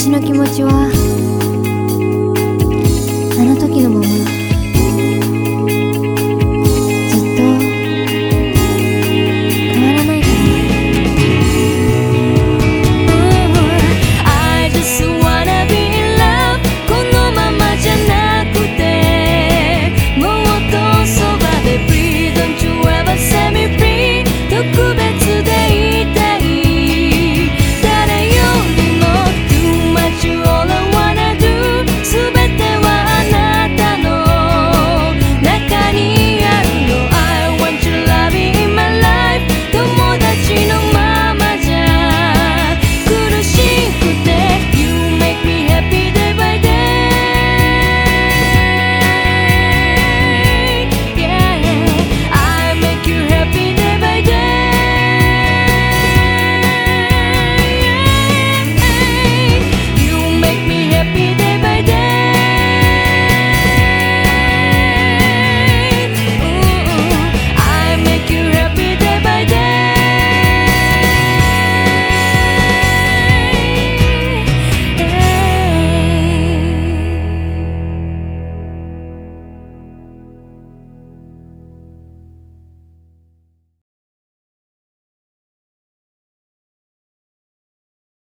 私の気持ちは。あの時のまま。